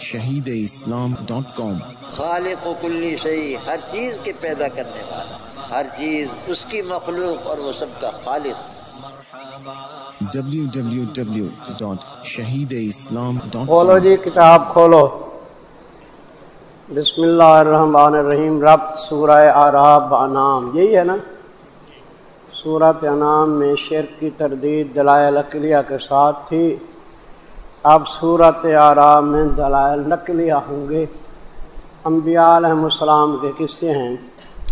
شہید اسلام ڈاٹ کام۔ خالق و کلی شہی ہر چیز کے پیدا کرنے والا ہر چیز اس کی مخلوق اور وہ سب کا خالق۔ www.shahideislam.com کھولو جی کتاب کھولو۔ بسم اللہ الرحمن الرحیم ربط سورہ آراب انام یہی ہے نا؟ سورت انعام میں شرک کی تردید دلائل اقلیہ کے ساتھ تھی۔ اب صورت آرام میں دلائل نقلیہ ہوں گے۔ انبیاء علیہ السلام کے قصے ہیں۔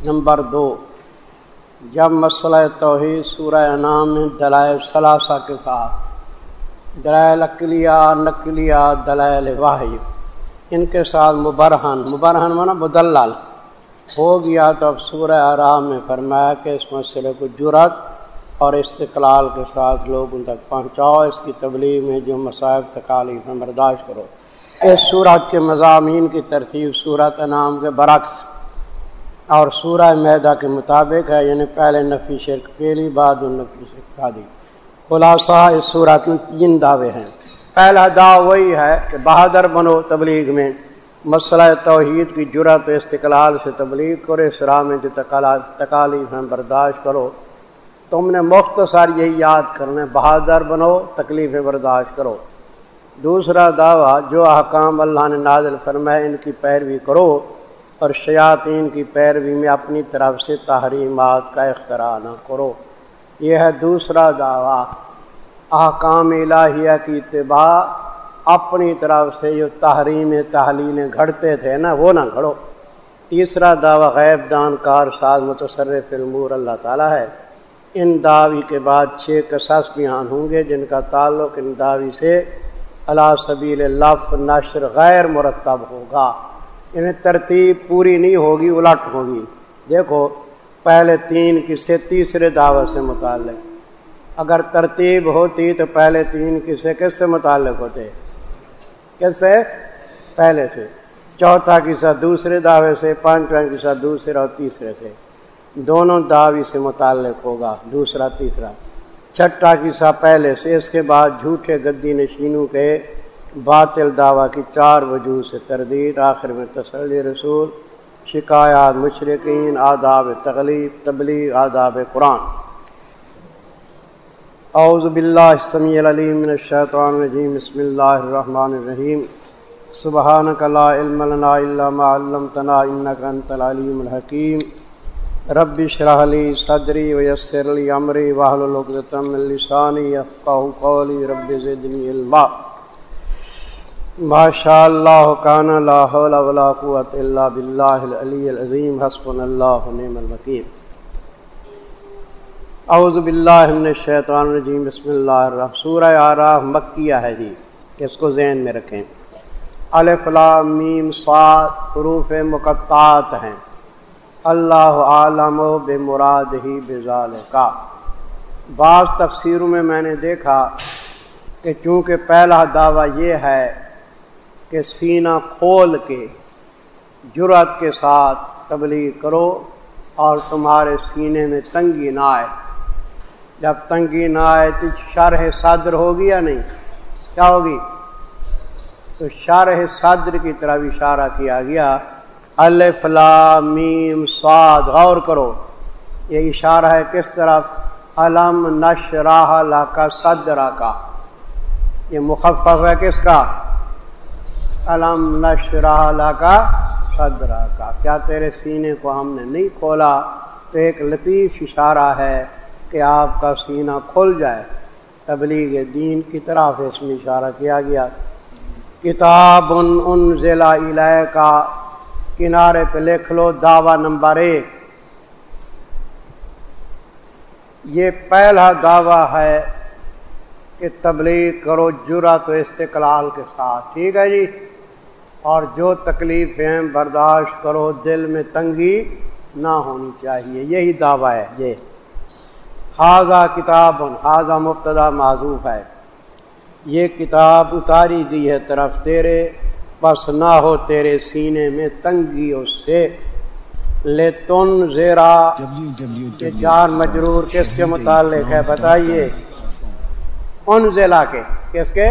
نمبر دو، جب مسئلہ توحید سورہ انعام میں دلائل ثلاثہ کے ساتھ، دلائل اقلیہ نقلیہ، دلائل واحد ان کے ساتھ مبرہن مبرہن مانا بدلال ہو گیا تو اب سورہ آرام میں فرمایا کہ اس مسئلے کو جرت اور استقلال کے ساتھ لوگ ان تک پہنچاؤ، اس کی تبلیغ میں جو مصائب، تکالیف میں برداشت کرو۔ اس صورت کے مضامین کی ترتیب صورت انعام کے برعکس اور سورہ میدہ کے مطابق ہے یعنی پہلے نفی شرک پہلی بعد النفی شرک دی خلاصہ، اس صورت میں تین دعوے ہیں۔ پہلا دعوی وہی ہے کہ بہادر بنو تبلیغ میں مسئلہ توحید کی جرت استقلال سے تبلیغ کرو اسرا میں جو تکالیف ہیں برداشت کرو۔ تم نے مختصر یہی یاد کرنے بہادر بنو، تکلیف برداشت کرو۔ دوسرا دعویٰ، جو احکام اللہ نے نازل فرمائے، ان کی پیروی کرو اور شیاطین کی پیروی میں اپنی طرف سے تحریمات کا اختراع نہ کرو۔ یہ ہے دوسرا دعویٰ۔ احکام الہیہ کی اتباع اپنی طرف سے جو تحریم تحلیلیں گھڑتے تھے نا، وہ نہ گھڑو۔ تیسرا دعویٰ، غیب دان کار، ساز متصرف، المور، اللہ تعالیٰ ہے۔ ان دعوی کے بعد چھ قصص بیان ہوں گے جن کا تعلق ان دعوی سے اللہ سبیل لف نشر غیر مرتب ہوگا۔ انہیں ترتیب پوری نہیں ہوگی، الٹ ہوگی۔ دیکھو، پہلے تین قصے تیسرے دعوت سے متعلق۔ اگر ترتیب ہوتی تو پہلے تین قصے کس سے متعلق ہوتے؟ کس سے؟ پہلے سے۔ چوتھا قصہ دوسرے دعوے سے، پانچواں قصہ دوسرے اور تیسرے سے۔ دونوں دعوی سے متعلق ہوگا، دوسرا، تیسرا۔ چھٹا قصہ پہلے سے، اس کے بعد جھوٹے گدی نشینوں کے باطل دعویٰ کی چار وجوہ سے تردید، آخر میں تسلی رسول، شکایات مشرقین، آداب تغلیب، تبلیغ، آداب قرآن۔ اعوذ باللہ السمیع العلیم من الشیطان الرجیم، بسم اللہ الرحمن الرحیم۔ سبحانک لا علم لنا الا ما علمتنا انک انت العلیم الحکیم۔ رب اشرح لی صدری ویسر لی امری واحلل عقدۃ من لسانی یفقهوا قولی رب زدنی علما. ما شاء اللہ کان لا حول ولا قوت الا باللہ العلی العظیم، حسبنا اللہ ونعم الوکیل. اعوذ باللہ من الشیطان الرجیم، بسم اللہ الرحمن سورہ آراف مکیہ ہے جی اس کو ذہن میں رکھیں. الف لام میم صاد حروف مقطعات ہیں. اللہ عالم و بے مراد ہی بزال کا بعض تفسیروں میں میں نے دیکھا کہ چونکہ پہلا دعویٰ یہ ہے کہ سینہ کھول کے جرت کے ساتھ تبلیغ کرو اور تمہارے سینے میں تنگی نہ آئے۔ جب تنگی نہ آئے تو شرح صدر ہوگی یا نہیں؟ کیا ہوگی؟ تو شرح صدر کی طرف اشارہ کیا گیا میم سعد غور کرو۔ یہ اشارہ ہے کس طرف؟ علم نش راہ کا صدرا کا یہ مخفف ہے کس کا؟ علم نش راہ کا صدرا کا کیا تیرے سینے کو ہم نے نہیں کھولا؟ تو ایک لطیف اشارہ ہے کہ آپ کا سینہ کھل جائے۔ تبلیغ دین کی طرف اس میں اشارہ کیا گیا۔ کتاب ان ان ضلع علیہ کا کنارے پہ لکھ لو، دعویٰ نمبر ایک۔ یہ پہلا دعویٰ ہے کہ تبلیغ کرو جرات و استقلال کے ساتھ، ٹھیک ہے جی؟ اور جو تکلیفیں برداشت کرو، دل میں تنگی نہ ہونی چاہیے۔ یہی دعویٰ ہے۔ یہ حاضہ کتاب حاضہ مبتدا معذوف ہے۔ یہ کتاب اتاری دی ہے طرف تیرے۔ بس نہ ہو تیرے سینے میں تنگی اس سے۔ لے تن زیرا جار مجرور کس کے متعلق ہے بتائیے۔ ان ضلع کے کس کے؟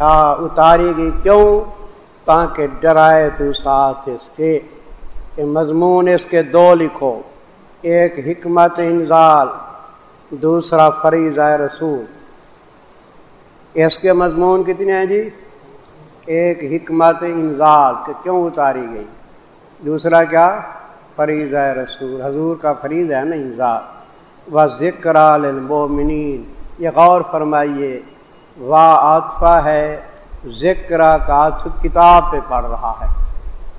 ہاں اتاری گئی کیوں؟ تاکہ ڈرائے تو ساتھ اس کے۔ کہ مضمون اس کے دو لکھو۔ ایک حکمت انزال، دوسرا فریض رسول۔ اس کے مضمون کتنے ہیں جی؟ ایک حکمت انزال کہ کیوں اتاری گئی؟ دوسرا کیا؟ فریض رسول، حضور کا فریض ہے نا انزال۔ و ذکر المومنین یہ غور فرمائیے واہ آتفا ہے، ذکر کا کتاب پہ پڑھ رہا ہے۔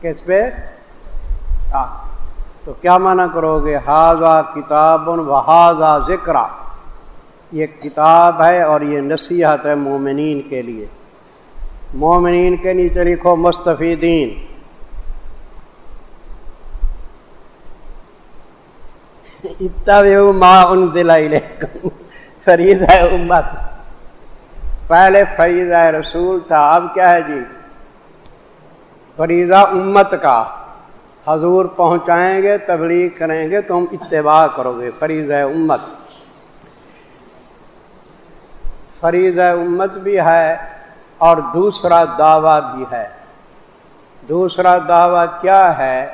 کس پہ؟ آ تو کیا مانا کرو گے؟ حاضہ کتاب و حاضہ ذکر یہ کتاب ہے اور یہ نصیحت ہے مومنین کے لیے۔ مومنین کے نیچے لکھو مستفیدین۔ اتنا انزل فریض ہے امت۔ پہلے فریضہ رسول تھا، اب کیا ہے جی؟ فریضہ امت کا۔ حضور پہنچائیں گے، تبلیغ کریں گے تم اتباع کرو گے۔ فریض امت۔ فریض امت بھی ہے اور دوسرا دعویٰ بھی ہے۔ دوسرا دعویٰ کیا ہے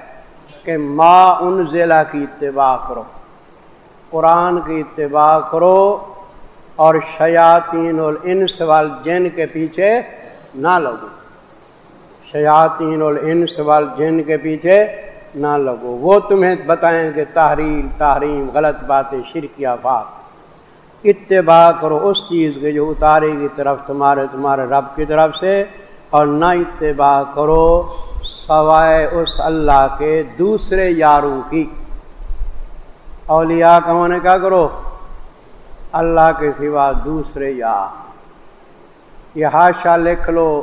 کہ ما ان ضلع کی اتباع کرو۔ قرآن کی اتباع کرو اور شیاطین الانس والجن کے پیچھے نہ لگو۔ شیاطین الانس والجن کے پیچھے نہ لگو۔ وہ تمہیں بتائیں کہ تحریر تحریم، غلط باتیں شرکیہ بات اتباع کرو اس چیز کے جو اتارے کی طرف تمہارے تمہارے رب کی طرف سے، اور نہ اتباع کرو سوائے اس اللہ کے دوسرے یاروں کی۔ اولیاء کا نے کیا کرو؟ اللہ کے سوا دوسرے یار۔ یہ ہاشا لکھ لو،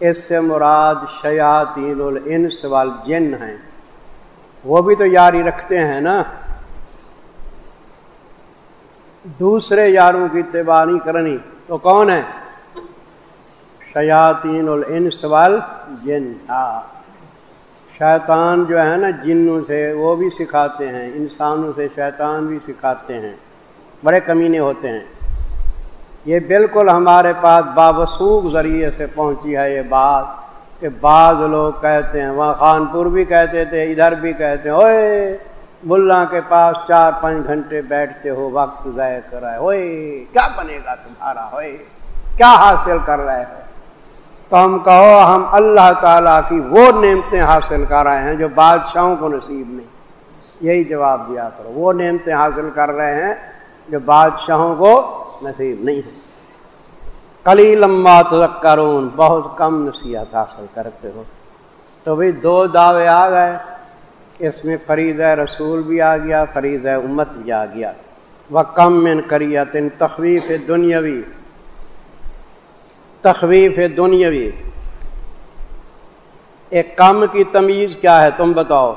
اس سے مراد شیاطین الانس والجن ہیں۔ وہ بھی تو یاری رکھتے ہیں نا۔ دوسرے یاروں کی اتباع نہیں کرنی، تو کون ہے؟ شیاطین الانس والجن ہاں شیطان جو ہے نا، جنوں سے وہ بھی سکھاتے ہیں، انسانوں سے شیطان بھی سکھاتے ہیں، بڑے کمینے ہوتے ہیں۔ یہ بالکل ہمارے پاس بابسوخ ذریعے سے پہنچی ہے یہ بات کہ بعض لوگ کہتے ہیں، وہاں خانپور بھی کہتے تھے، ادھر بھی کہتے ہیں اوے ملا کے پاس چار پانچ گھنٹے بیٹھتے ہو، وقت ضائع کر رہے ہوئے۔ کیا بنے گا تمہارا ہوئے؟ کیا حاصل کر رہے ہو؟ تو ہم کہو، ہم اللہ تعالیٰ کی وہ نعمتیں حاصل کر رہے ہیں جو بادشاہوں کو نصیب نہیں۔ یہی جواب دیا کرو، وہ نعمتیں حاصل کر رہے ہیں جو بادشاہوں کو نصیب نہیں ہے کلی لمبا تذکرون، بہت کم نصیحت حاصل کرتے ہو۔ تو بھائی دو دعوے آ گئے۔ اس میں فرید رسول بھی آ گیا، فرید امت بھی آ گیا۔ وہ کم من کریت ان تخویف دنیاوی تخویف دنیاوی ایک کم کی تمیز کیا ہے تم بتاؤ؟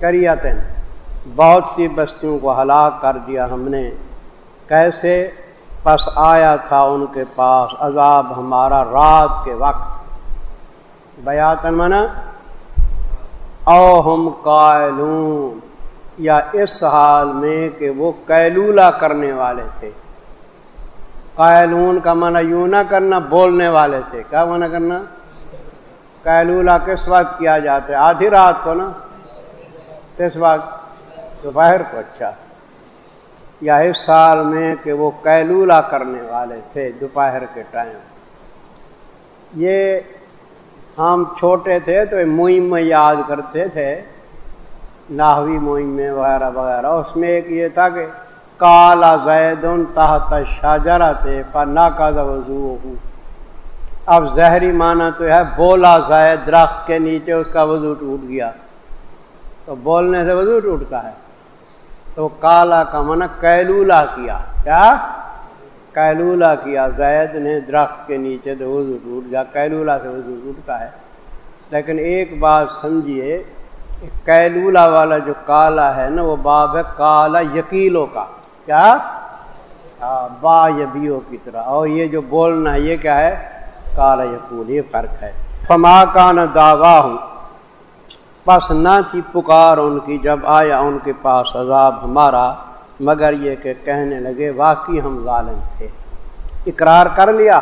کریتن بہت سی بستیوں کو ہلاک کر دیا ہم نے۔ کیسے؟ پس آیا تھا ان کے پاس عذاب ہمارا رات کے وقت۔ بیاتن منا او ہم قائلون، یا اس حال میں کہ وہ قیلولہ کرنے والے تھے۔ قائلون کا منع یوں نہ کرنا، بولنے والے تھے۔ کیا منع کرنا؟ قیلولہ کس وقت کیا جاتا ہے؟ آدھی رات کو نا؟ کس وقت؟ دوپہر کو اچھا۔ یا اس سال میں کہ وہ کیلولا کرنے والے تھے دوپہر کے ٹائم۔ یہ ہم چھوٹے تھے تو مہم میں یاد کرتے تھے ناہوی مہم وغیرہ وغیرہ۔ اس میں ایک یہ تھا کہ کالا زید تحت شاجرا تھے پر نہ کا وضو اب زہری معنی تو ہے بولا زید درخت کے نیچے اس کا وضو ٹوٹ گیا۔ تو بولنے سے وضو ٹوٹتا ہے۔ تو کالا کا من کیلولا کیا۔ کیا؟ کیلولا کیا، زید نے درخت کے نیچے تو وضو ٹوٹ گیا کیلولا سے وضو ٹوٹتا ہے۔ لیکن ایک بات سمجھیے کیلولا والا جو کالا ہے نا، وہ باب ہے کالا یقیلوں کا۔ کیا؟ با یبیوں کی طرح۔ اور یہ جو بولنا ہے، یہ کیا ہے؟ کالا یقول، یہ فرق ہے۔ فما کا نہ دعویٰ ہوں بس نہ تھی پکار ان کی، جب آیا ان کے پاس عذاب ہمارا۔ مگر یہ کہ کہنے لگے واقعی ہم ظالم تھے۔ اقرار کر لیا۔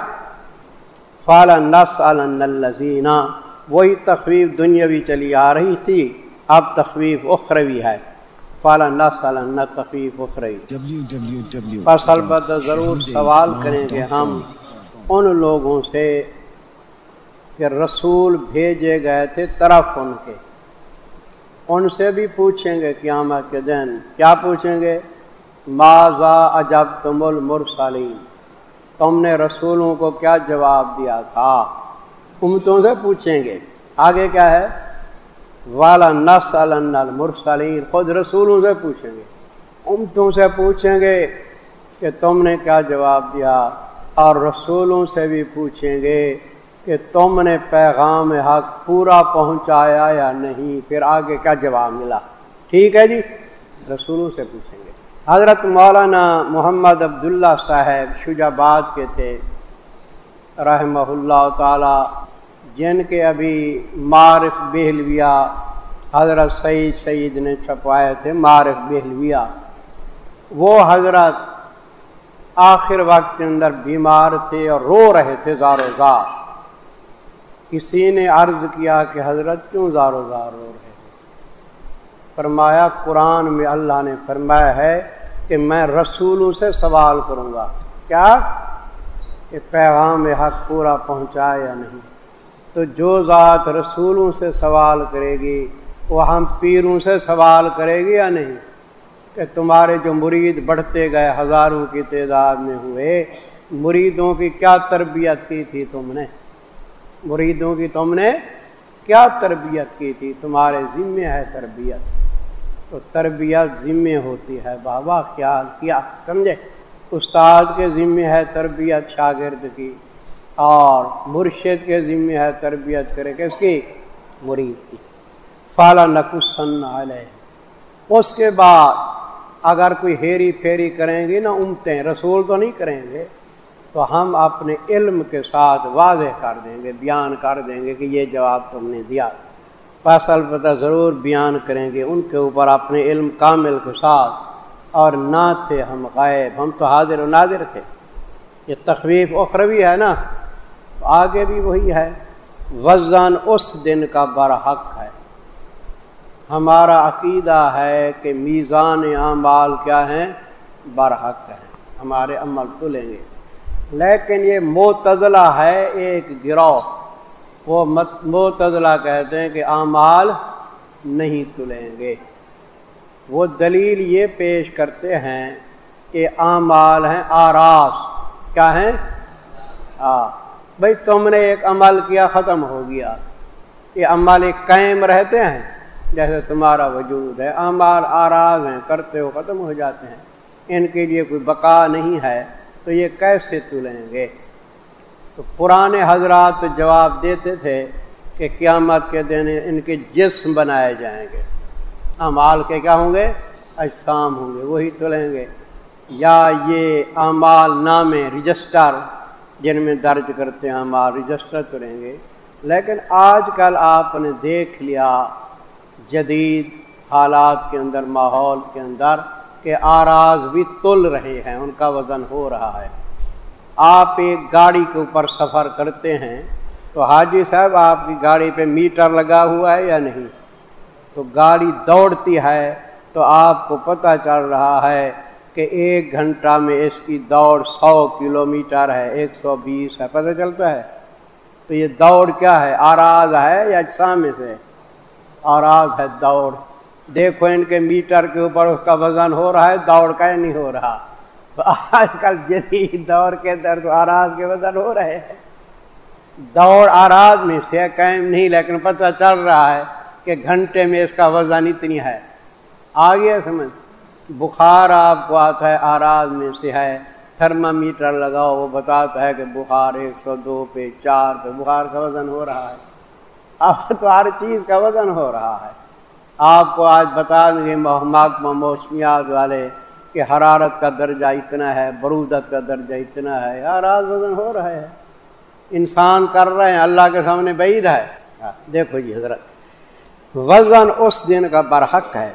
فالا نس الزینہ وہی تخویف دنیاوی چلی آ رہی تھی۔ اب تخویف اخروی ہے۔ فالا نس تخویف اخروی۔ بس البتہ ضرور سوال کریں گے ہم ان لوگوں سے کہ رسول بھیجے گئے تھے طرف ان کے۔ ان سے بھی پوچھیں گے قیامت کے دن۔ کیا پوچھیں گے؟ ماضا اجب تم المرسلین؟ تم نے رسولوں کو کیا جواب دیا تھا؟ امتوں سے پوچھیں گے۔ آگے کیا ہے؟ والا نسل المرسلین، خود رسولوں سے پوچھیں گے۔ امتوں سے پوچھیں گے کہ تم نے کیا جواب دیا؟ اور رسولوں سے بھی پوچھیں گے کہ تم نے پیغام حق پورا پہنچایا یا نہیں؟ پھر آگے کیا جواب ملا؟ ٹھیک ہے جی؟ رسولوں سے پوچھیں گے۔ حضرت مولانا محمد عبداللہ صاحب شجاباد کے تھے، رحمہ اللہ تعالی، جن کے ابھی معرف بہلویا حضرت سعید سعید نے چھپائے تھے معرف بہلویا وہ حضرت آخر وقت کے اندر بیمار تھے اور رو رہے تھے زار و زار۔ کسی نے عرض کیا کہ حضرت کیوں زار و زار رو رہے فرمایا، قرآن میں اللہ نے فرمایا ہے کہ میں رسولوں سے سوال کروں گا، کیا کہ پیغام حق پورا پہنچا یا نہیں؟ تو جو ذات رسولوں سے سوال کرے گی، وہ ہم پیروں سے سوال کرے گی یا نہیں؟ کہ تمہارے جو مرید بڑھتے گئے ہزاروں کی تعداد میں ہوئے، مریدوں کی کیا تربیت کی تھی تم نے؟ مریدوں کی تم نے کیا تربیت کی تھی؟ تمہارے ذمے ہے تربیت۔ تو تربیت ذمے ہوتی ہے۔ بابا، خیال کیا، سمجھے؟ استاد کے ذمے ہے تربیت، شاگرد کی۔ اور مرشد کے ذمے ہے تربیت کرے، کس کی؟ مرید کی۔ فالا نقصن علیہ اس کے بعد اگر کوئی ہیری پھیری کریں گے نہ امتیں، رسول تو نہیں کریں گے، تو ہم اپنے علم کے ساتھ واضح کر دیں گے، بیان کر دیں گے کہ یہ جواب تم نے دیا۔ بس البتہ ضرور بیان کریں گے ان کے اوپر اپنے علم کامل کے ساتھ اور نہ تھے ہم غائب، ہم تو حاضر و نادر تھے۔ یہ تخویف اخروی ہے نا؟ تو آگے بھی وہی ہے۔ وزن اس دن کا برحق ہے۔ ہمارا عقیدہ ہے کہ میزان اعمال کیا ہیں؟ برحق ہے ہمارے عمل تلیں گے۔ لیکن یہ معتدلہ ہے ایک گروہ۔ وہ معتدلہ کہتے ہیں کہ اعمال نہیں تلیں گے۔ وہ دلیل یہ پیش کرتے ہیں کہ اعمال ہیں آراس۔ کیا ہیں؟ آ بھائی تم نے ایک عمل کیا، ختم ہو گیا۔ یہ عمل ایک قائم رہتے ہیں۔ جیسے تمہارا وجود ہے، اعمال آراز ہیں، کرتے ہو، ختم ہو جاتے ہیں۔ ان کے لیے کوئی بقا نہیں ہے، تو یہ کیسے تلیں گے؟ تو پرانے حضرات جواب دیتے تھے کہ قیامت کے دن ان کے جسم بنائے جائیں گے۔ امال کے کیا ہوں گے؟ اجسام ہوں گے، وہی تلیں گے۔ یا یہ اعمال نامے رجسٹر جن میں درج کرتے ہیں امال رجسٹر تلیں گے۔ لیکن آج کل آپ نے دیکھ لیا جدید حالات کے اندر، ماحول کے اندر، کہ آراز بھی تل رہے ہیں، ان کا وزن ہو رہا ہے۔ آپ ایک گاڑی کے اوپر سفر کرتے ہیں تو حاجی صاحب، آپ کی گاڑی پہ میٹر لگا ہوا ہے یا نہیں؟ تو گاڑی دوڑتی ہے تو آپ کو پتہ چل رہا ہے کہ ایک گھنٹہ میں اس کی دوڑ سو کلو میٹر ہے، ایک سو بیس ہے، پتہ چلتا ہے؟ تو یہ دوڑ کیا ہے؟ آراز ہے یا سامنے سے؟ آراز ہے دوڑ۔ دیکھو ان کے میٹر کے اوپر اس کا وزن ہو رہا ہے، دوڑ کا نہیں ہو رہا۔ آج کل جدید دور کے اندر تو آراز کے وزن ہو رہے ہیں۔ دوڑ آراز میں سے قائم نہیں، لیکن پتہ چل رہا ہے کہ گھنٹے میں اس کا وزن اتنی ہے۔ آگے سمجھ، بخار آپ کو آتا ہے، آراز میں سے ہے۔ تھرما میٹر لگاؤ، وہ بتاتا ہے کہ بخار ایک سو دو پہ چار پہ بخار کا وزن ہو رہا ہے۔ اب تو ہر چیز کا وزن ہو رہا ہے۔ آپ کو آج بتا دیں گے موسمیات والے کہ حرارت کا درجہ اتنا ہے برودت کا درجہ اتنا ہے یار آج وزن ہو رہا ہے۔ انسان کر رہے ہیں، اللہ کے سامنے بعید ہے۔ ہاں، دیکھو جی حضرت، وزن اس دن کا برحق ہے۔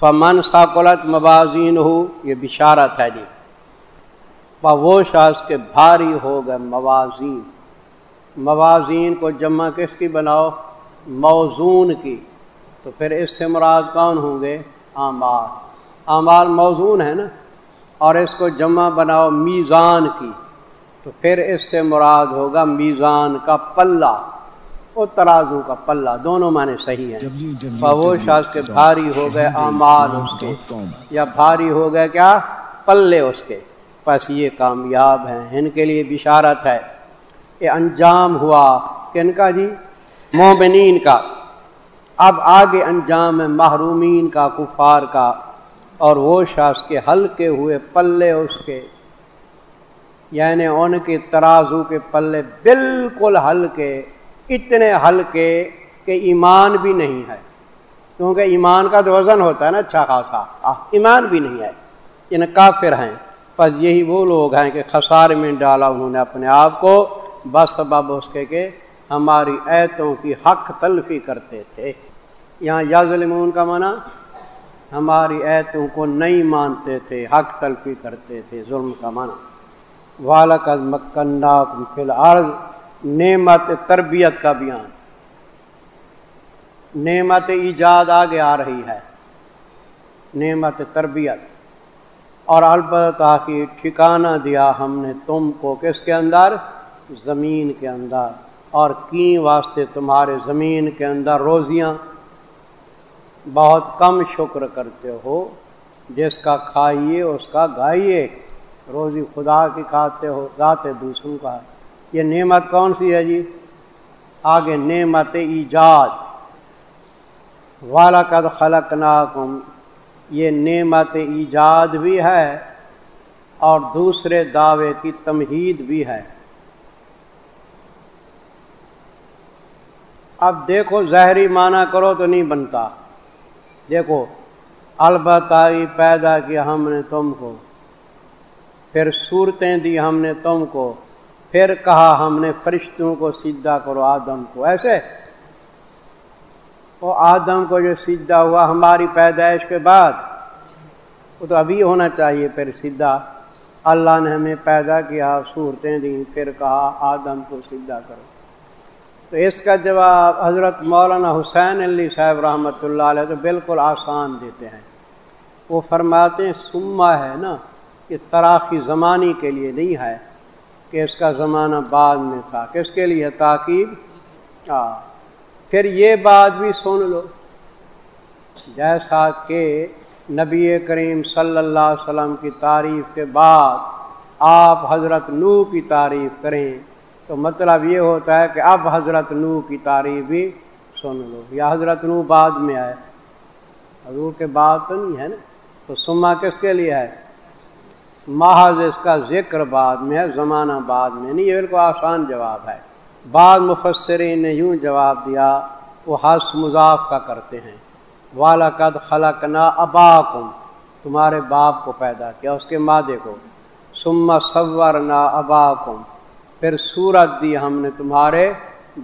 فمن ثاقلت موازین ہو یہ بشارت ہے جی۔ وہ شخص کے بھاری ہو گئے موازین۔ موازین کو جمع کس کی بناؤ؟ موزون کی۔ تو پھر اس سے مراد کون ہوں گے؟ اعمال اعمال موزون ہے نا اور اس کو جمع بناؤ میزان کی تو پھر اس سے مراد ہوگا میزان کا پلہ وہ ترازو کا پلہ دونوں معنی صحیح ہیں۔ شاذ کے بھاری ہو گئے اعمال اس کے یا بھاری ہو گئے کیا؟ پلے اس کے۔ بس یہ کامیاب ہیں ان کے لیے بشارت ہے۔ یہ انجام ہوا کن کا جی؟ مومنین کا۔ اب آگے انجام ہے محرومین کا کفار کا۔ اور وہ شخص کے ہلکے ہوئے پلے اس کے یعنی ان کے ترازو کے پلے بالکل ہلکے، اتنے ہلکے کہ ایمان بھی نہیں ہے۔ کیونکہ ایمان کا تو وزن ہوتا ہے نا اچھا خاصا۔ ایمان بھی نہیں ہے۔ ان کافر ہیں۔ بس یہی وہ لوگ ہیں کہ خسار میں ڈالا انہوں نے اپنے آپ کو۔ بس سبب اس کے کہ ہماری ایتوں کی حق تلفی کرتے تھے۔ یہاں یا ظلمون کا منع ہماری ایتوں کو نہیں مانتے تھے، حق تلفی کرتے تھے، ظلم کا منع والک مکنہ فی الحال نعمت تربیت کا بیان۔ نعمت ایجاد آگے آ رہی ہے۔ نعمت تربیت۔ اور البتہ کی ٹھکانہ دیا ہم نے تم کو کس کے اندر؟ زمین کے اندر۔ اور کی واسطے تمہارے زمین کے اندر روزیاں بہت کم شکر کرتے ہو، جس کا کھائیے، اس کا گائیے۔ روزی خدا کی کھاتے ہو گاتے دوسروں کا۔ یہ نعمت کون سی ہے جی؟ آگے نعمت ایجاد۔ والا قد خلق ناکم یہ نعمت ایجاد بھی ہے اور دوسرے دعوے کی تمہید بھی ہے۔ اب دیکھو، زہری معنی کرو تو نہیں بنتا۔ دیکھو البتہ پیدا کیا ہم نے تم کو، پھر صورتیں دی ہم نے تم کو، پھر کہا ہم نے فرشتوں کو سیدھا کرو آدم کو، ایسے؟ وہ آدم کو جو سیدھا ہوا ہماری پیدائش کے بعد، وہ تو ابھی ہونا چاہیے پھر سیدھا اللہ نے ہمیں پیدا کیا، صورتیں دیں، پھر کہا آدم کو سیدھا کرو۔ تو اس کا جواب حضرت مولانا حسین علی صاحب رحمۃ اللہ علیہ تو بالکل آسان دیتے ہیں۔ وہ فرماتے ہیں، سما ہے نا، یہ تراخی زمانی کے لیے نہیں ہے کہ اس کا زمانہ بعد میں تھا۔ کس کے لیے؟ تاکیب ہاں پھر یہ بات بھی سن لو۔ جیسا کہ نبی کریم صلی اللہ علیہ وسلم کی تعریف کے بعد آپ حضرت نو کی تعریف کریں۔ تو مطلب یہ ہوتا ہے کہ اب حضرت نو کی تعریف بھی سن لو، یا حضرت نو بعد میں آئے۔ حضور کے بعد تو نہیں ہے نا؟ تو سما کس کے لیے ہے؟ محض اس کا ذکر بعد میں ہے، زمانہ بعد میں نہیں، یہ بالکل آسان جواب ہے۔ بعض مفسرین نے یوں جواب دیا، وہ حس مضاف کا کرتے ہیں۔ والا قد خلق نہ ابا تمہارے باپ کو پیدا کیا، اس کے مادے کو۔ سما صور نہ ابا پھر صورت دی ہم نے تمہارے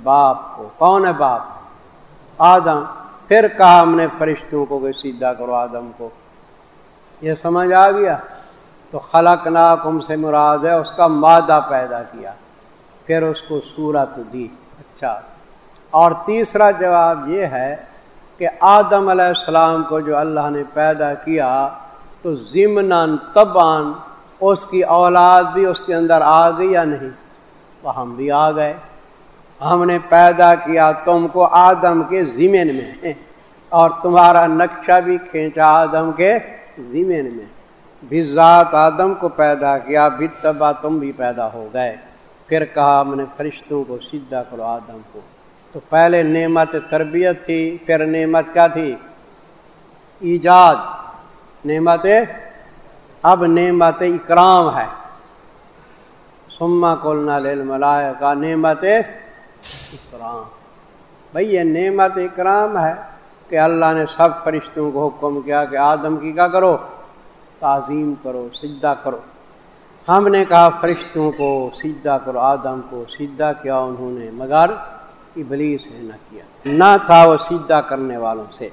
باپ کو۔ کون ہے باپ؟ آدم۔ پھر کہا ہم نے فرشتوں کو کہ سیدھا کرو آدم کو۔ یہ سمجھ آ گیا؟ تو خلق ناکم سے مراد ہے، اس کا مادہ پیدا کیا۔ پھر اس کو صورت دی۔ اچھا۔ اور تیسرا جواب یہ ہے کہ آدم علیہ السلام کو جو اللہ نے پیدا کیا، تو ضمن تبان اس کی اولاد بھی اس کے اندر آ گئی یا نہیں؟ وہ ہم بھی آ گئے۔ ہم نے پیدا کیا تم کو آدم کے زمین میں اور تمہارا نقشہ بھی کھینچا آدم کے زمین میں۔ بھی ذات آدم کو پیدا کیا، بھی تبا تم بھی پیدا ہو گئے۔ پھر کہا ہم نے فرشتوں کو سیدھا کرو آدم کو۔ تو پہلے نعمت تربیت تھی، پھر نعمت کیا تھی؟ ایجاد۔ نعمت اب نعمت اکرام ہے۔ سما کولنا ملائے کا نعمت اکرام بھائی یہ نعمت اکرام ہے کہ اللہ نے سب فرشتوں کو حکم کیا کہ آدم کی کیا کرو؟ تعظیم کرو سیدھا کرو۔ ہم نے کہا فرشتوں کو سیدھا کرو، آدم کو سیدھا کیا انہوں نے، مگر ابلیس نے نہ کیا۔ نہ تھا وہ سیدھا کرنے والوں سے۔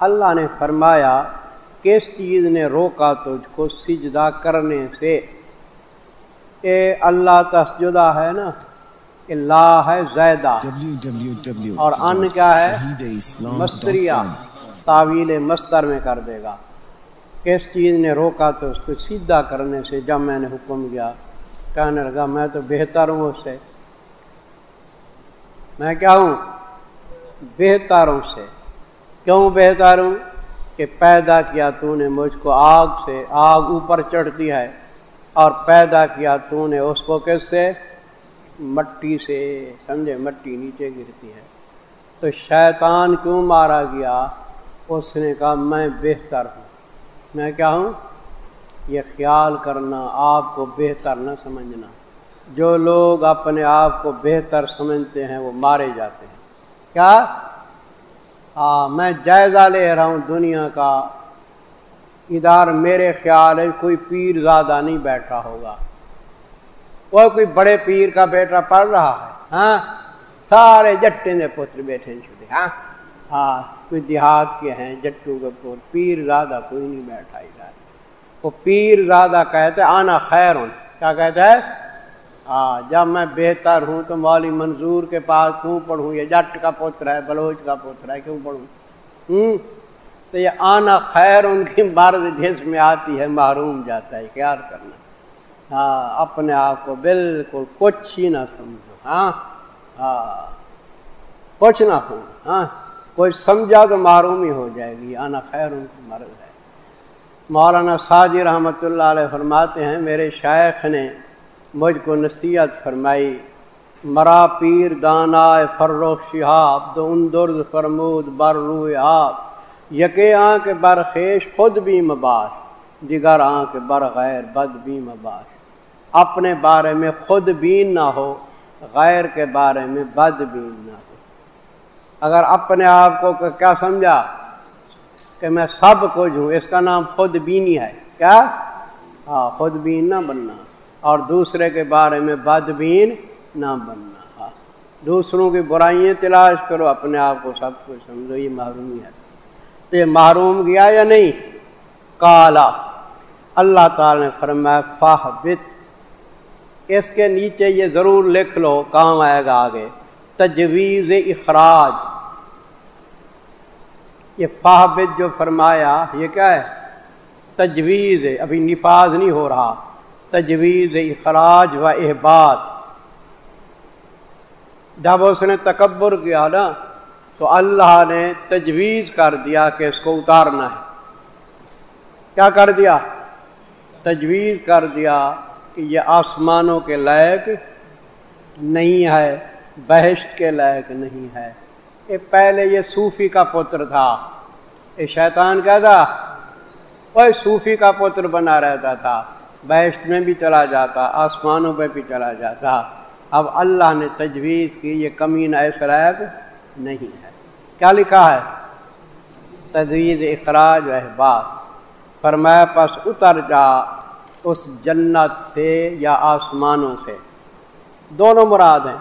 اللہ نے فرمایا، کس چیز نے روکا تجھ کو سجدہ کرنے سے؟ اے اللہ تسجدہ ہے نا لا ہے زیدہ. اور ان کیا ہے. مستریا تعویل مستر میں کر دے گا۔ کس چیز نے روکا تو اس کو سیدھا کرنے سے جب میں نے حکم کیا۔ کہنے لگا میں تو بہتر ہوں اس سے۔ میں کیا ہوں؟ بہتر ہوں سے۔ کیوں بہتر ہوں؟ کہ پیدا کیا تو نے مجھ کو آگ سے آگ اوپر چڑھتی ہے۔ اور پیدا کیا تو نے اس کو کس سے؟ مٹی سے، سمجھے؟ مٹی نیچے گرتی ہے۔ تو شیطان کیوں مارا گیا؟ اس نے کہا، میں بہتر ہوں۔ میں کیا ہوں؟ یہ خیال کرنا، آپ کو بہتر نہ سمجھنا۔ جو لوگ اپنے آپ کو بہتر سمجھتے ہیں، وہ مارے جاتے ہیں۔ کیا؟ ہاں میں جائزہ لے رہا ہوں دنیا کا۔ ادھر میرے خیال ہے کوئی پیر زیادہ نہیں بیٹھا ہوگا۔ وہ کوئی بڑے پیر کا بیٹا پڑھ رہا ہے ہاں؟ سارے جٹے نے پتر بیٹھے چھوٹے ہاں؟ ہاں کوئی دیہات کے ہیں، جٹو کے پور پیر زیادہ کوئی نہیں بیٹھا ادھر۔ وہ پیر زیادہ کہتے آنا خیر ہوں۔ کیا کہتا ہے ہاں جب میں بہتر ہوں تو مولوی منظور کے پاس کیوں پڑھوں؟ یہ جٹ کا پوتر ہے، بلوچ کا پوتر ہے، کیوں پڑھوں؟ ہوں؟ تو یہ آنا خیر ان کی مرد جس میں آتی ہے محروم جاتا ہے کیا کرنا۔ ہاں اپنے آپ کو بالکل کچھ ہی نہ سمجھو۔ ہاں ہاں کچھ نہ سمجھو۔ ہاں کوئی سمجھا تو معروم ہی ہو جائے گی، آنا خیر ان کی مرض ہے۔ مولانا ساجی رحمۃ اللہ علیہ فرماتے ہیں، میرے شائخ نے مجھ کو نصیحت فرمائی، مرا پیر دانا فروخ شہاب، دو اندرد فرمود بر رو آپ یکے آنکھ برخیش خود بھی مباش دیگر آنکھ بر غیر بد بھی مباش۔ اپنے بارے میں خود بین نہ ہو، غیر کے بارے میں بد بین نہ ہو۔ اگر اپنے آپ کو کیا سمجھا؟ کہ میں سب کچھ ہوں، اس کا نام خود بینی ہے۔ کیا؟ ہاں خود بین نہ بننا۔ اور دوسرے کے بارے میں بد بین نہ بننا۔ ہاں دوسروں کی برائیاں تلاش کرو، اپنے آپ کو سب کچھ سمجھو، یہ محرومی ہے۔ تو یہ محروم گیا یا نہیں؟ کالا اللہ تعالی نے فرمایا فاہ بت اس کے نیچے یہ ضرور لکھ لو کام آئے گا آگے۔ تجویز اخراج۔ یہ فاہبت جو فرمایا، یہ کیا ہے؟ تجویز۔ ابھی نفاذ نہیں ہو رہا۔ تجویز اخراج و احباد جب اس نے تکبر کیا نا تو اللہ نے تجویز کر دیا کہ اس کو اتارنا ہے۔ کیا کر دیا؟ تجویز کر دیا کہ یہ آسمانوں کے لائق نہیں ہے، بہشت کے لائق نہیں ہے۔ یہ پہلے یہ صوفی کا پتر تھا۔ یہ شیطان کیا تھا وہ صوفی کا پتر بنا رہتا تھا۔ بحث میں بھی چلا جاتا، آسمانوں پہ بھی چلا جاتا۔ اب اللہ نے تجویز کی، یہ کمین ایسا لائق نہیں ہے۔ کیا لکھا ہے؟ تجویز اخراج و احباب فرمایا، پس اتر جا اس جنت سے یا آسمانوں سے۔ دونوں مراد ہیں۔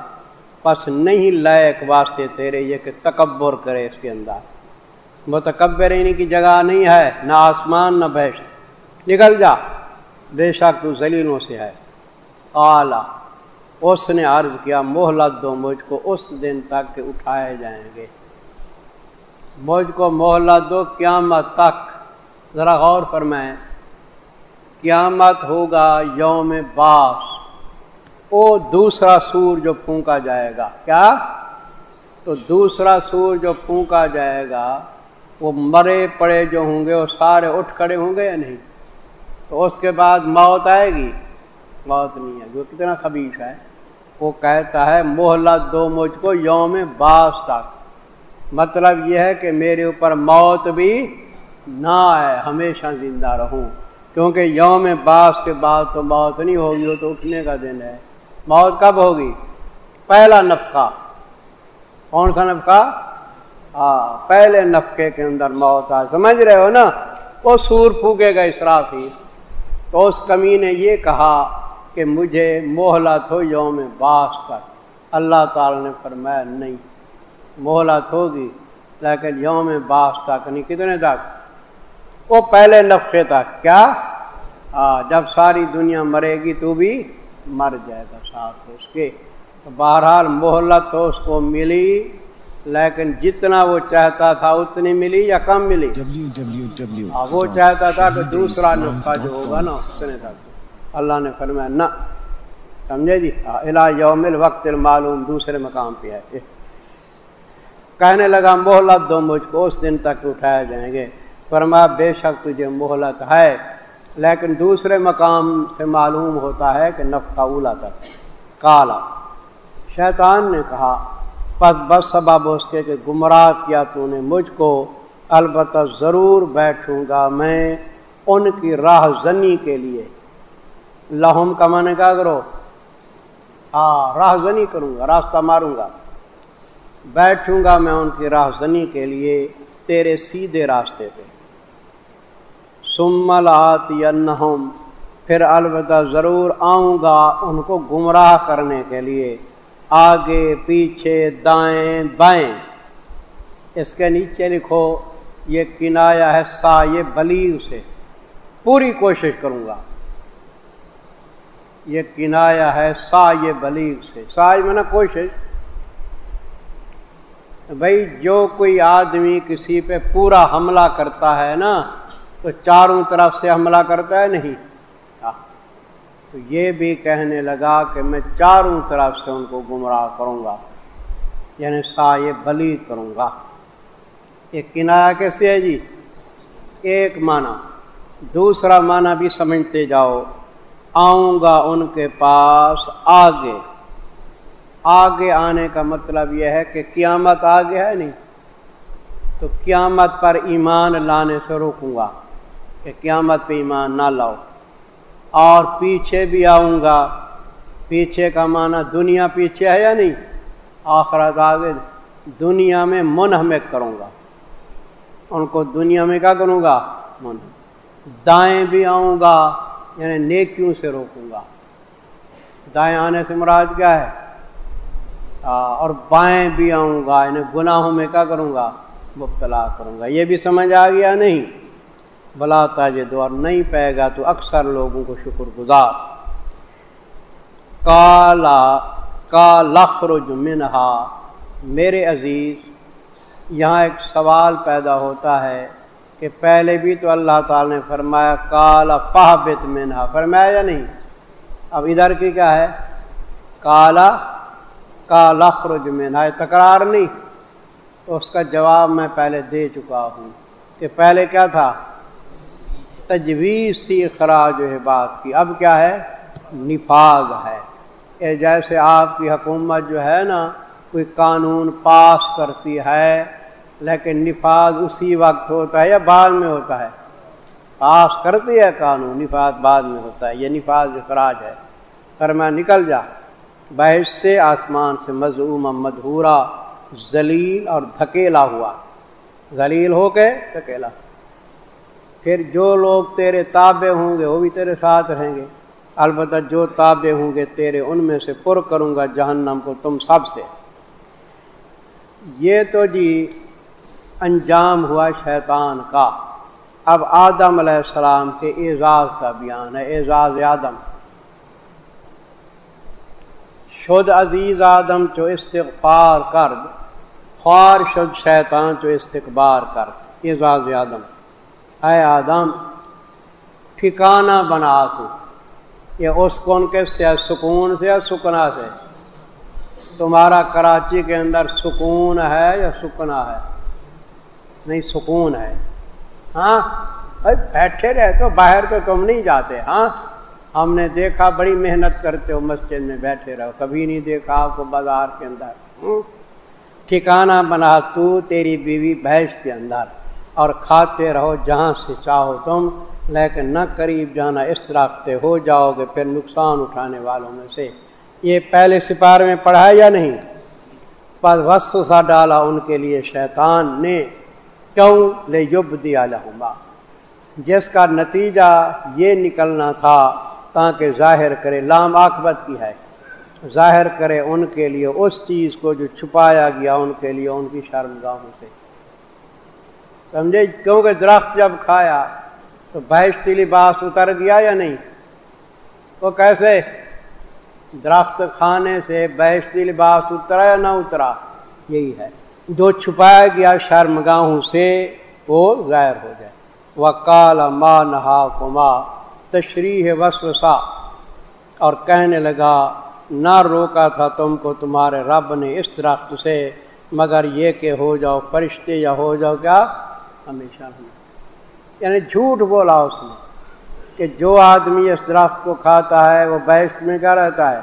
پس نہیں لائق واسطے تیرے یہ کہ تکبر کرے اس کے اندر۔ متکبر یعنی انہیں کی جگہ نہیں ہے، نہ آسمان نہ بیش نکل جا۔ بے شک تو زلیلوں سے ہے۔ اعلیٰ اس نے عرض کیا، مہلت دو مجھ کو اس دن تک کہ اٹھائے جائیں گے۔ مجھ کو مہلت دو قیامت تک۔ ذرا غور پر میں قیامت ہوگا یوم باس۔ وہ دوسرا سور جو پھونکا جائے گا۔ کیا؟ تو دوسرا سور جو پھونکا جائے گا، وہ مرے پڑے جو ہوں گے، وہ سارے اٹھ کھڑے ہوں گے یا نہیں؟ تو اس کے بعد موت آئے گی۔ موت نہیں ہے۔ جو کتنا خبیص ہے۔ وہ کہتا ہے محلت دو مجھ کو یوم باس تک۔ مطلب یہ ہے کہ میرے اوپر موت بھی نہ آئے، ہمیشہ زندہ رہوں۔ کیونکہ یوم باس کے بعد تو موت نہیں ہوگی، وہ تو اٹھنے کا دن ہے۔ موت کب ہوگی؟ پہلا نفقہ۔ کون سا نفقہ؟ ہاں پہلے نفقے کے اندر موت آ سمجھ رہے ہو نا؟ وہ سور پھونکے گا اسرافی تو اس کمی نے یہ کہا کہ مجھے مہلت ہو یوم باس تک اللہ تعالی نے فرمایا، نہیں۔ مہلت ہوگی لیکن یوم باس تک نہیں کتنے تک؟ وہ پہلے نفقے تک کیا؟ ہاں جب ساری دنیا مرے گی تو بھی مر جائے گا ساتھ اس کے۔ بہرحال مہلت تو اس کو ملی لیکن جتنا وہ چاہتا تھا اتنی ملی یا کم ملی؟ وہ چاہتا تھا کہ دوسرا نفع جو ہوگا نا اس نے تھا اللہ نے فرمایا نہ سمجھے جی؟ الا یوم الوقت المعلوم دوسرے مقام پہ ہے۔ کہنے لگا، مہلت دو مجھ کو اس دن تک اٹھائے جائیں گے۔ فرما، بے شک تجھے مہلت ہے۔ لیکن دوسرے مقام سے معلوم ہوتا ہے کہ نفقہ اولا تک۔ کالا شیطان نے کہا بس بس سبب اس کے کہ گمراہ کیا تو نے مجھ کو۔ البتہ ضرور بیٹھوں گا میں ان کی راہ زنی کے لیے۔ لہم کا من کیا کرو؟ ہاں راہ زنی کروں گا، راستہ ماروں گا۔ بیٹھوں گا میں ان کی راہ زنی کے لیے تیرے سیدھے راستے پہ۔ سملات یا پھر البتہ ضرور آؤں گا ان کو گمراہ کرنے کے لیے۔ آگے، پیچھے، دائیں، بائیں۔ اس کے نیچے لکھو، یہ کنایا ہے سا یہ بلیغ سے۔ پوری کوشش کروں گا۔ یہ کنایا ہے سا یہ بلیغ سے۔ سا میں نا کوشش۔ بھائی، جو کوئی آدمی کسی پہ پورا حملہ کرتا ہے نا، تو چاروں طرف سے حملہ کرتا ہے نہیں؟ تو یہ بھی کہنے لگا کہ میں چاروں طرف سے ان کو گمراہ کروں گا یعنی سا یہ بلی کروں گا۔ یہ کنایا کیسے ہے جی؟ ایک معنی۔ دوسرا معنی بھی سمجھتے جاؤ۔ آؤں گا ان کے پاس آگے۔ آگے آنے کا مطلب یہ ہے کہ قیامت آگے ہے نہیں۔ تو قیامت پر ایمان لانے سے روکوں گا کہ قیامت پہ ایمان نہ لاؤ۔ اور پیچھے بھی آؤں گا۔ پیچھے کا معنی دنیا پیچھے ہے یا نہیں؟ آخرت آگے دنیا میں منہمک کروں گا۔ ان کو دنیا میں کیا کروں گا؟ من دائیں بھی آؤں گا یعنی نیکیوں سے روکوں گا۔ دائیں آنے سے مراد کیا ہے؟ اور بائیں بھی آؤں گا یعنی گناہوں میں کیا کروں گا؟ مبتلا کروں گا۔ یہ بھی سمجھ آ گیا نہیں؟ بلا تاجد، اور نہیں پائے گا تو اکثر لوگوں کو شکر گزار۔ کالا کا لخرج منہا، میرے عزیز، یہاں ایک سوال پیدا ہوتا ہے کہ پہلے بھی تو اللہ تعالی نے فرمایا، کالا فہبت منہا، فرمایا یا نہیں؟ اب ادھر کی کیا ہے؟ کالا کا لخرج منہا تکرار نہیں۔ تو اس کا جواب میں پہلے دے چکا ہوں کہ پہلے کیا تھا؟ تجویز تھی خراج ہے بات کی۔ اب کیا ہے؟ نفاذ ہے۔ یہ جیسے آپ کی حکومت جو ہے نا، کوئی قانون پاس کرتی ہے، لیکن نفاذ اسی وقت ہوتا ہے یا بعد میں ہوتا ہے؟ پاس کرتی ہے قانون، نفاذ بعد میں ہوتا ہے۔ یہ نفاذ اخراج ہے۔ کر میں نکل جا۔ بحث سے آسمان سے مضموم مدہورا ذلیل اور دھکیلا ہوا۔ ذلیل ہو کے دھکیلا۔ پھر جو لوگ تیرے تابع ہوں گے، وہ بھی تیرے ساتھ رہیں گے۔ البتہ جو تابع ہوں گے، تیرے ان میں سے پر کروں گا جہنم کو تم سب سے۔ یہ تو جی انجام ہوا شیطان کا۔ اب آدم علیہ السلام کے اعزاز کا بیان ہے۔ اعزاز آدم۔ شد عزیز آدم چو استغفار کرد خوار شد شیطان چو استقبار کرد اعزاز آدم۔ اے آدم، ٹھکانہ بنا تو۔ یہ اس کون کے سے سکون سے یا سکنا سے۔ تمہارا کراچی کے اندر سکون ہے یا سکنا ہے؟ نہیں، سکون ہے۔ ہاں؟ بیٹھے رہے تو باہر تو تم نہیں جاتے۔ ہاں؟ ہم نے دیکھا بڑی محنت کرتے ہو مسجد میں بیٹھے رہو، کبھی نہیں دیکھا آپ کو بازار کے اندر۔ ٹھکانہ بنا تو تیری بیوی بھینس کے اندر اور کھاتے رہو جہاں سے چاہو تم، لیکن نہ قریب جانا، اس طرح ہو جاؤ گے پھر نقصان اٹھانے والوں میں سے۔ یہ پہلے سپار میں پڑھا یا نہیں؟ بس وسط سا ڈالا ان کے لیے شیطان نے۔ کیوں؟ لے یب دیا لہما۔ جس کا نتیجہ یہ نکلنا تھا تاکہ ظاہر کرے، لام آکبت کی ہے۔ ظاہر کرے ان کے لیے، اس چیز کو جو چھپایا گیا ان کے لیے، ان کی شرمگاہوں سے۔ سمجھے؟ کیونکہ درخت جب کھایا تو بحثتی لباس اتر گیا یا نہیں؟ وہ کیسے؟ درخت کھانے سے بہشتی لباس اترا یا نہ اترا؟ یہی ہے۔ جو چھپایا گیا شرمگاہوں سے وہ ظاہر ہو جائے۔ وہ ماں نہا کما تشریح وسوسا اور کہنے لگا نہ روکا تھا تم کو تمہارے رب نے اس درخت سے مگر یہ کہ ہو جاؤ فرشتے یا ہو جاؤ کیا؟ ہمیشہ یعنی جھوٹ بولا اس نے کہ جو آدمی اس درخت کو کھاتا ہے وہ بحث میں کیا رہتا ہے؟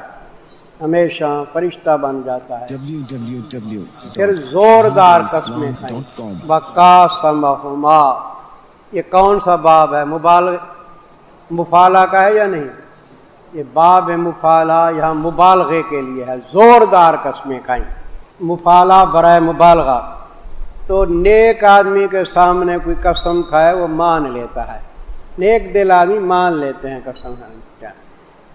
ہمیشہ فرشتہ بن جاتا ہے۔ پھر زوردار قسمیں بکا یہ کون سا باب ہے؟ مبالغ مفالہ کا ہے یا نہیں؟ یہ باب مفالہ یہاں مبالغے کے لیے ہے، زوردار قسمیں کھائیں۔ مفالہ برائے مبالغہ۔ تو نیک آدمی کے سامنے کوئی قسم کھائے وہ مان لیتا ہے۔ نیک دل آدمی مان لیتے ہیں قسم کیا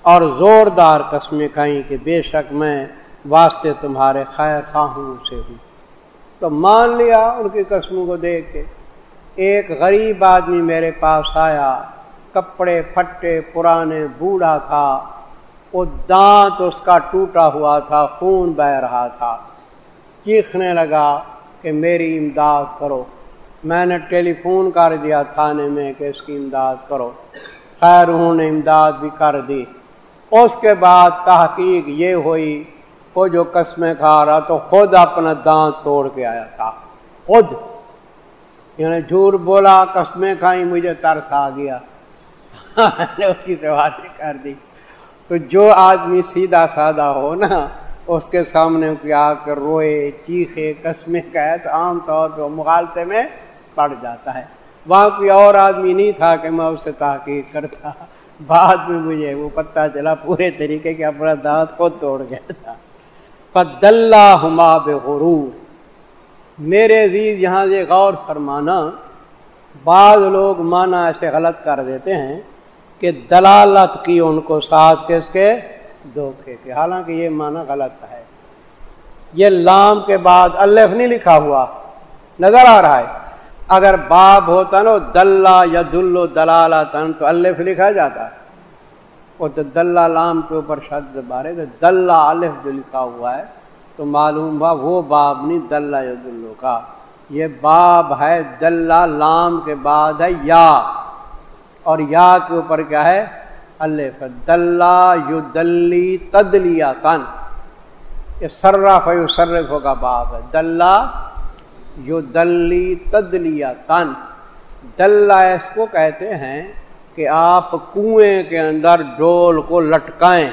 اور زوردار قسمیں کہیں کہ بے شک میں واسطے تمہارے خیر خواہوں سے ہوں۔ تو مان لیا ان کی قسموں کو دیکھ کے۔ ایک غریب آدمی میرے پاس آیا۔ کپڑے پھٹے، پرانے بوڑھا تھا۔ وہ دانت اس کا ٹوٹا ہوا تھا، خون بہ رہا تھا۔ چیخنے لگا کہ میری امداد کرو۔ میں نے ٹیلی فون کر دیا تھانے میں کہ اس کی امداد کرو۔ خیر، انہوں نے امداد بھی کر دی۔ اس کے بعد تحقیق یہ ہوئی، وہ جو قسمیں کھا رہا تو خود اپنا دانت توڑ کے آیا تھا۔ خود۔ یعنی جھوٹ بولا، قسمیں کھائیں، مجھے ترس آ گیا۔ نے اس کی سواری کر دی۔ تو جو آدمی سیدھا سادہ ہو نا، اس کے سامنے آ کر روئے، چیخے، قسمیں کہے تو عام طور پہ مغالطے میں پڑ جاتا ہے۔ وہاں کوئی اور آدمی نہیں تھا کہ میں اسے تحقیق کرتا۔ بعد میں مجھے وہ پتہ چلا پورے طریقے کے اپنا دانت کو توڑ گیا تھا۔ ہما میرے عزیز، یہاں سے غور فرمانا بعض لوگ مانا ایسے غلط کر دیتے ہیں کہ دلالت کی ان کو ساتھ کس کے؟ دھوکے کے۔ حالانکہ یہ مانا غلط ہے۔ یہ لام کے بعد الف نہیں لکھا ہوا۔ نظر آ رہا ہے۔ اگر باب ہوتا نا دلہ یا دلو دلالہ تن تو الف لکھا جاتا۔ ہے وہ تو دلہ لام کے اوپر شد بارے تو دلہ الف جو لکھا ہوا ہے، تو معلوم ہوا وہ باب نہیں دلہ یا دلو کا۔ یہ باب ہے دلہ لام کے بعد ہے یا اور یا کے اوپر کیا ہے؟ الف دلہ یو دلی تدلیا تن یہ سرف ہے سرف ہوگا باب ہے۔ دلہ یو دلی تدلیا تن دلہ اس کو کہتے ہیں کہ آپ کنویں کے اندر ڈول کو لٹکائیں۔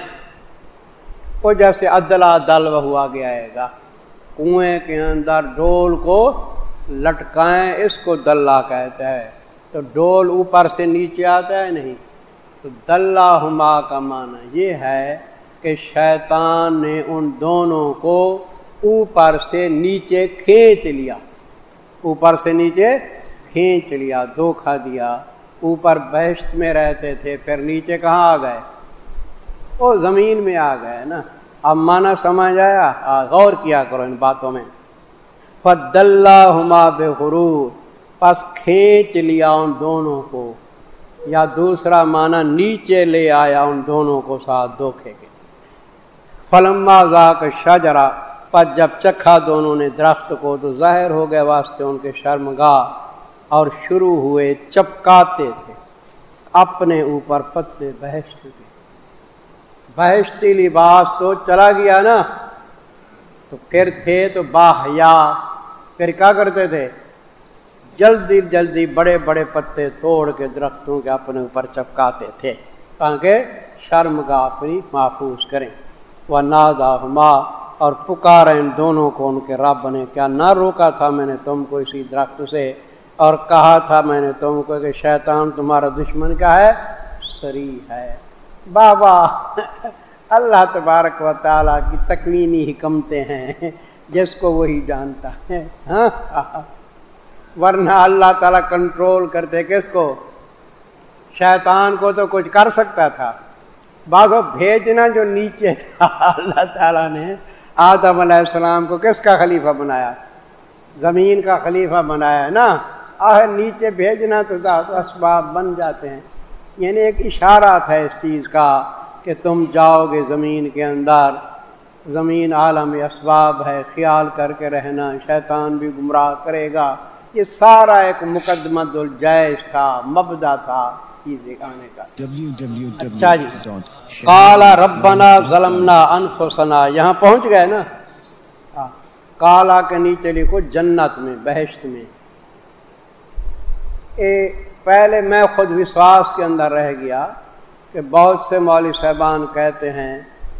وہ جیسے ادلا دل ہوا گیا ہے گا۔ کنویں کے اندر ڈول کو لٹکائیں، اس کو دلہ کہتے ہیں۔ تو ڈول اوپر سے نیچے آتا ہے نہیں۔ تو دلہ ہما کا معنی یہ ہے کہ شیطان نے ان دونوں کو اوپر سے نیچے کھینچ لیا۔ اوپر سے نیچے کھینچ لیا دھوکھا دیا۔ اوپر بہشت میں رہتے تھے، پھر نیچے کہاں آ گئے؟ وہ زمین میں آ گئے نا۔ اب مانا سمجھ آیا؟ غور کیا کرو ان باتوں میں۔ فد اللہ ہما بے غرور پس کھینچ لیا ان دونوں کو۔ یا دوسرا مانا نیچے لے آیا ان دونوں کو ساتھ دھوکھے کے۔ فلما ذاک شجرا پر جب چکھا دونوں نے درخت کو تو ظاہر ہو گئے واسطے ان کے شرمگاہ۔ اور شروع ہوئے چپکاتے تھے۔ اپنے اوپر پتے بہشت کے۔ بہشتی لباس تو چلا گیا نا۔ تو پھر تھے تو باہیا۔ پھر کیا کرتے تھے؟ جلدی جلدی بڑے بڑے پتے توڑ کے درختوں کے اپنے اوپر چپکاتے تھے تاکہ شرم کا اپنی محفوظ کریں۔ وہ نادا ہما اور پکارا ان دونوں کو ان کے رب نے۔ کیا نہ روکا تھا میں نے تم کو اسی درخت سے؟ اور کہا تھا میں نے تم کو کہ شیطان تمہارا دشمن کیا ہے؟ سری ہے۔ بابا اللہ تبارک و تعالیٰ کی تکوینی حکمتیں ہیں جس کو وہی جانتا ہے۔ ہاں؟ ورنہ اللہ تعالیٰ کنٹرول کرتے کس کو؟ شیطان کو تو کچھ کر سکتا تھا۔ بعض بھیجنا جو نیچے تھا، اللہ تعالیٰ نے آدم علیہ السلام کو کس کا خلیفہ بنایا؟ زمین کا خلیفہ بنایا ہے نا۔ آہ نیچے بھیجنا تو اسباب بن جاتے ہیں۔ یعنی ایک اشارہ تھا اس چیز کا۔ کہ تم جاؤ گے زمین کے اندر۔ زمین عالم اسباب ہے، خیال کر کے رہنا، شیطان بھی گمراہ کرے گا۔ یہ سارا ایک مقدمہ الجائز تھا، مبدا تھا چیزیں آنے کا۔ اچھا جی۔ کالا ربنا ظلمنا انفسنا، یہاں پہنچ گئے نا؟ ہاں۔ کالا کے نیچے لکھو، جنت میں، بہشت میں۔ اے، پہلے میں خود وشواس کے اندر رہ گیا۔ کہ بہت سے مولوی صاحبان کہتے ہیں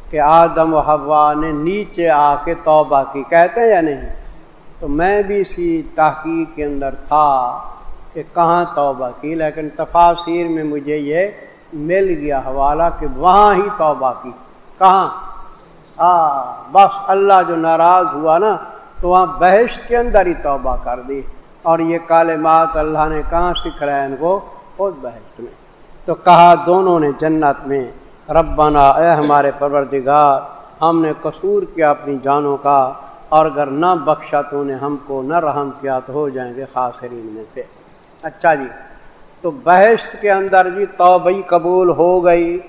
کہ آدم و حوا نے نیچے آ کے توبہ کی۔ کہتے ہیں یا نہیں؟ تو میں بھی اسی تحقیق کے اندر تھا کہ کہاں توبہ کی، لیکن تفاصیر میں مجھے یہ مل گیا حوالہ کہ وہاں ہی توبہ کی۔ کہاں؟ ہاں بس اللہ جو ناراض ہوا نا، تو وہاں بحث کے اندر ہی توبہ کر دی۔ اور یہ کالے مات اللہ نے کہاں سکھایا ان کو؟ خود بحث میں۔ تو کہا دونوں نے جنت میں، ربنا، اے ہمارے پروردگار، ہم نے قصور کیا اپنی جانوں کا، اور اگر نہ بخشا تو نے ہم کو نہ رحم کیا تو ہو جائیں گے خاصرین میں سے۔ اچھا جی تو بحث کے اندر جی توبئی قبول ہو گئی۔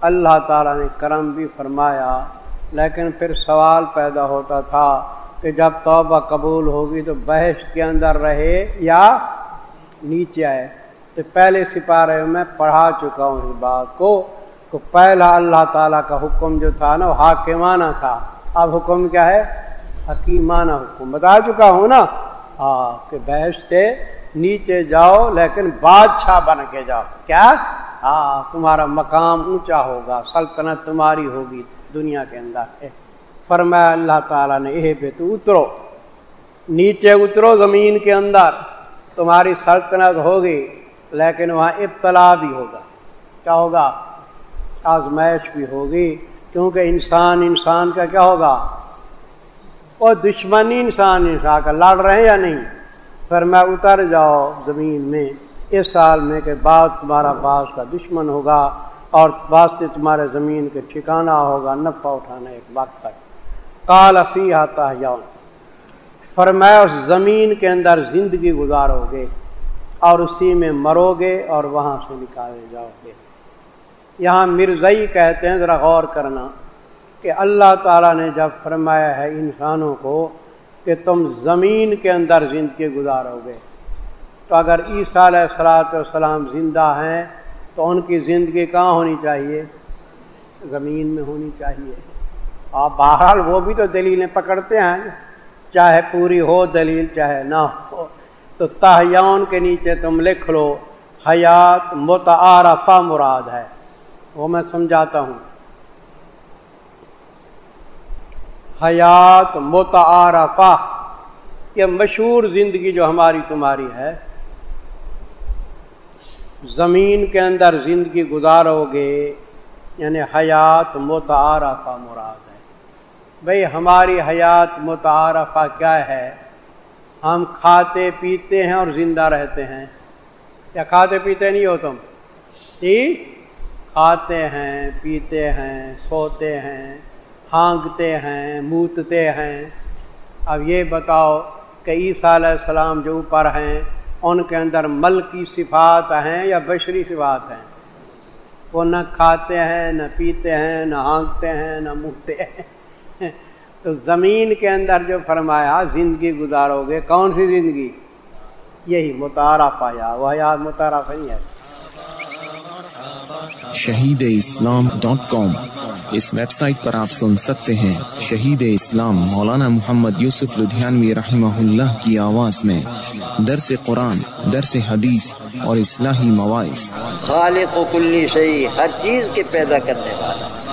اللہ تعالیٰ نے کرم بھی فرمایا، لیکن پھر سوال پیدا ہوتا تھا کہ جب توبہ قبول ہوگی تو بحث کے اندر رہے یا نیچے آئے؟ تو پہلے سپارے میں پڑھا چکا ہوں اس بات کو تو پہلا اللہ تعالیٰ کا حکم جو تھا نا، وہ حاکمانہ تھا۔ اب حکم کیا ہے؟ حکیمانہ حکم۔ بتا چکا ہوں نا۔ ہاں کہ بحث سے نیچے جاؤ، لیکن بادشاہ بن کے جاؤ۔ کیا؟ ہاں تمہارا مقام اونچا ہوگا، سلطنت تمہاری ہوگی دنیا کے اندر۔ فرمایا اللہ تعالیٰ نے یہ پہ تو اترو۔ نیچے اترو زمین کے اندر، تمہاری سلطنت ہوگی۔ لیکن وہاں ابتلا بھی ہوگا۔ کیا ہوگا؟ آزمائش بھی ہوگی، کیونکہ انسان انسان کا کیا ہوگا؟ اور دشمنی انسان انسان کا لڑ رہے ہیں یا نہیں؟ پھر میں اتر جاؤ زمین میں، اس سال میں کہ بعد تمہارا باس کا دشمن ہوگا اور بعد سے تمہارے زمین کے ٹھکانہ ہوگا، نفع اٹھانا ایک وقت تک کال فی آتا ہے جاؤ فرمایا اس زمین کے اندر زندگی گزارو گے۔ اور اسی میں مرو گے اور وہاں سے نکالے جاؤ گے۔ یہاں مرزئی کہتے ہیں، ذرا غور کرنا کہ اللہ تعالیٰ نے جب فرمایا ہے انسانوں کو کہ تم زمین کے اندر زندگی گزارو گے، تو اگر عیسیٰ علیہ السلاۃ والسلام زندہ ہیں تو ان کی زندگی کہاں ہونی چاہیے؟ زمین میں ہونی چاہیے۔ اور بہرحال وہ بھی تو دلیلیں پکڑتے ہیں، چاہے پوری ہو دلیل، چاہے نہ ہو۔ تو تحیون کے نیچے تم لکھ لو، حیات متعارفہ مراد ہے۔ وہ میں سمجھاتا ہوں۔ حیات متعارفہ، یہ مشہور زندگی جو ہماری تمہاری ہے۔ زمین کے اندر زندگی گزارو گے یعنی حیات متعارفہ مراد ہے۔ بھئی ہماری حیات متعارفہ کیا ہے؟ ہم کھاتے پیتے ہیں اور زندہ رہتے ہیں۔ یا کھاتے پیتے نہیں ہو تم؟ ٹھیک کھاتے ہیں، پیتے ہیں، سوتے ہیں، ہانگتے ہیں، موتتے ہیں۔ اب یہ بتاؤ کہ عیسیٰ علیہ السلام جو اوپر ہیں، ان کے اندر مل کی صفات ہیں یا بشری صفات ہیں؟ وہ نہ کھاتے ہیں، نہ پیتے ہیں، نہ ہانکتے ہیں، نہ موتے ہیں۔ تو زمین کے اندر جو فرمایا زندگی گزارو گے کون سی زندگی؟ یہی متارا پایا وہ یاد متارا نہیں ہے۔ شہید اسلام ڈاٹ کام اس ویب سائٹ پر آپ سن سکتے ہیں۔ شہید اسلام مولانا محمد یوسف لدھیانوی رحمہ اللہ کی آواز میں۔ درس قرآن درس حدیث اور اصلاحی مواعث۔ خالق و کلی شہی ہر چیز کے پیدا کرنے والا۔